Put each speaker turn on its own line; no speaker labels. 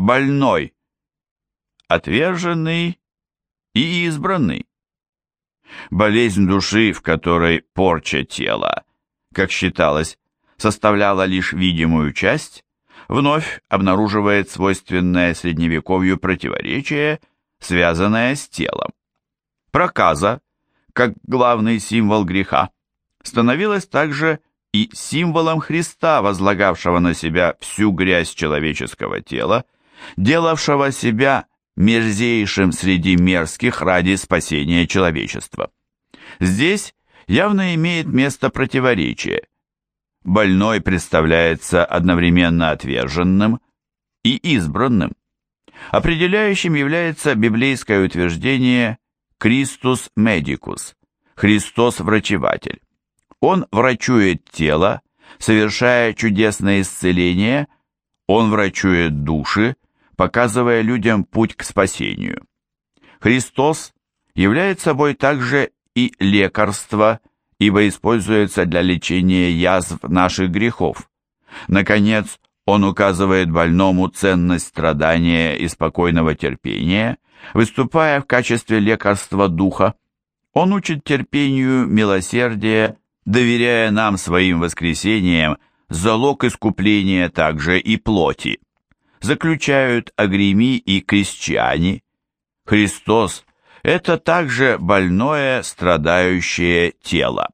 больной, отверженный и избранный. Болезнь души, в которой порча тела, как считалось, составляла лишь видимую часть, вновь обнаруживает свойственное средневековью противоречие, связанное с телом. Проказа, как главный символ греха, становилась также и символом Христа, возлагавшего на себя всю грязь человеческого тела, делавшего себя мерзейшим среди мерзких ради спасения человечества. Здесь явно имеет место противоречие. Больной представляется одновременно отверженным и избранным. Определяющим является библейское утверждение «Christus medicus» – «Христос-врачеватель». Он врачует тело, совершая чудесное исцеление, он врачует души, показывая людям путь к спасению. Христос является собой также и лекарство, ибо используется для лечения язв наших грехов. Наконец, он указывает больному ценность страдания и спокойного терпения, выступая в качестве лекарства духа. Он учит терпению, милосердия, доверяя нам своим воскресениям залог искупления также и плоти заключают агреми и крестьяне. Христос – это также больное, страдающее тело.